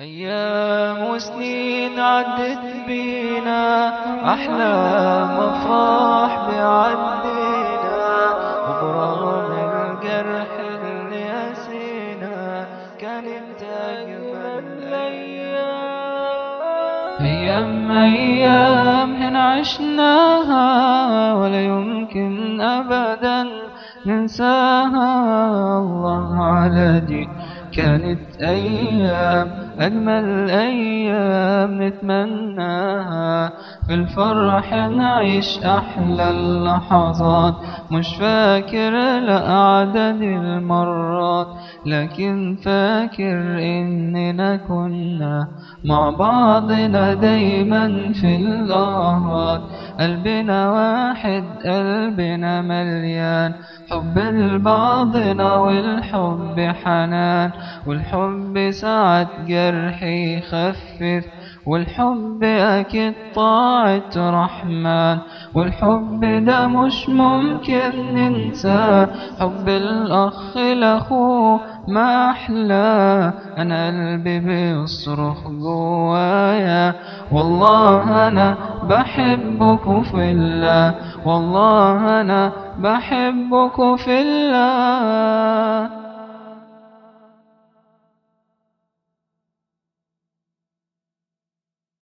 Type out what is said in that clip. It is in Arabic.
أيام وسنين عدت بينا أحلام أفراح بعدينا. وبرغم الجرح اللي أسينا كانت أجمل الأيام أيام أيام هن عشناها ولا يمكن أبدا ننساها. الله على دي كانت أيام أجمل أيام نتمناها. في الفرح نعيش أحلى اللحظات مش فاكر لأعداد المرات لكن فاكر إننا كنا مع بعضنا دايما في اللحظات. قلبنا واحد قلبنا مليان. حب لبعضنا والحب حنان. والحب ساعة جرح يخفف. والحب أكيد طاعة رحمن. والحب ده مش ممكن ننساه. حب الأخ لأخوه ما أحلى أنا قلبي بيصرخ جوايا. والله أنا بحبك في الله. والله أنا بحبك في الله.